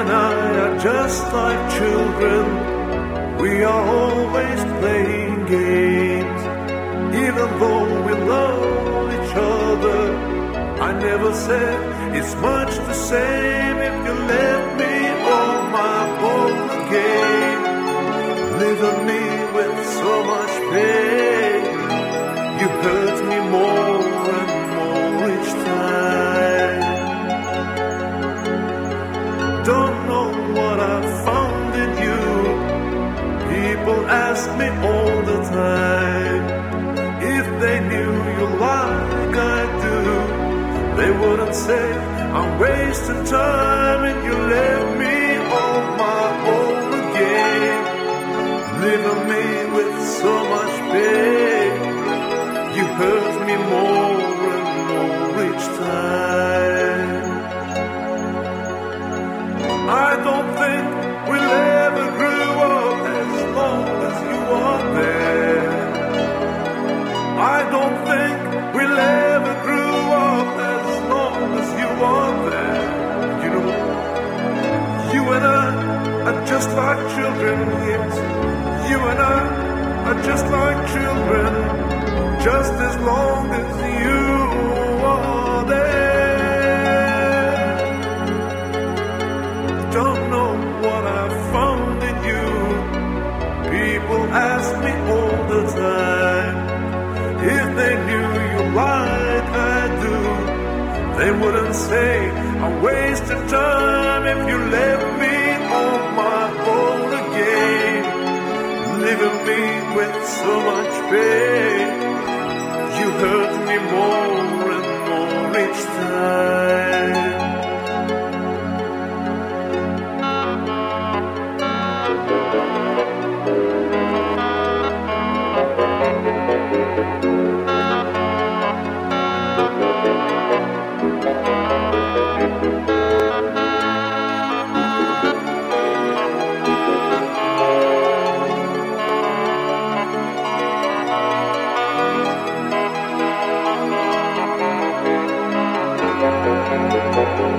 and I are just like children. We are always playing games. Even though we love each other, I never said it's much the same if you let me on my own again. Leaving me with so much pain. You hurt Don't know what I found in you. People ask me all the time if they knew you like I do. They wouldn't say I'm wasting time and you left me on my own again, leaving me with so much pain. You hurt me more and more just like children, yes. You and I are just like children, just as long as you are there. Don't know what I found in you. People ask me all the time if they knew you like I do. They wouldn't say I wasted time if you left me me with so much pain. You hurt me more and more each time.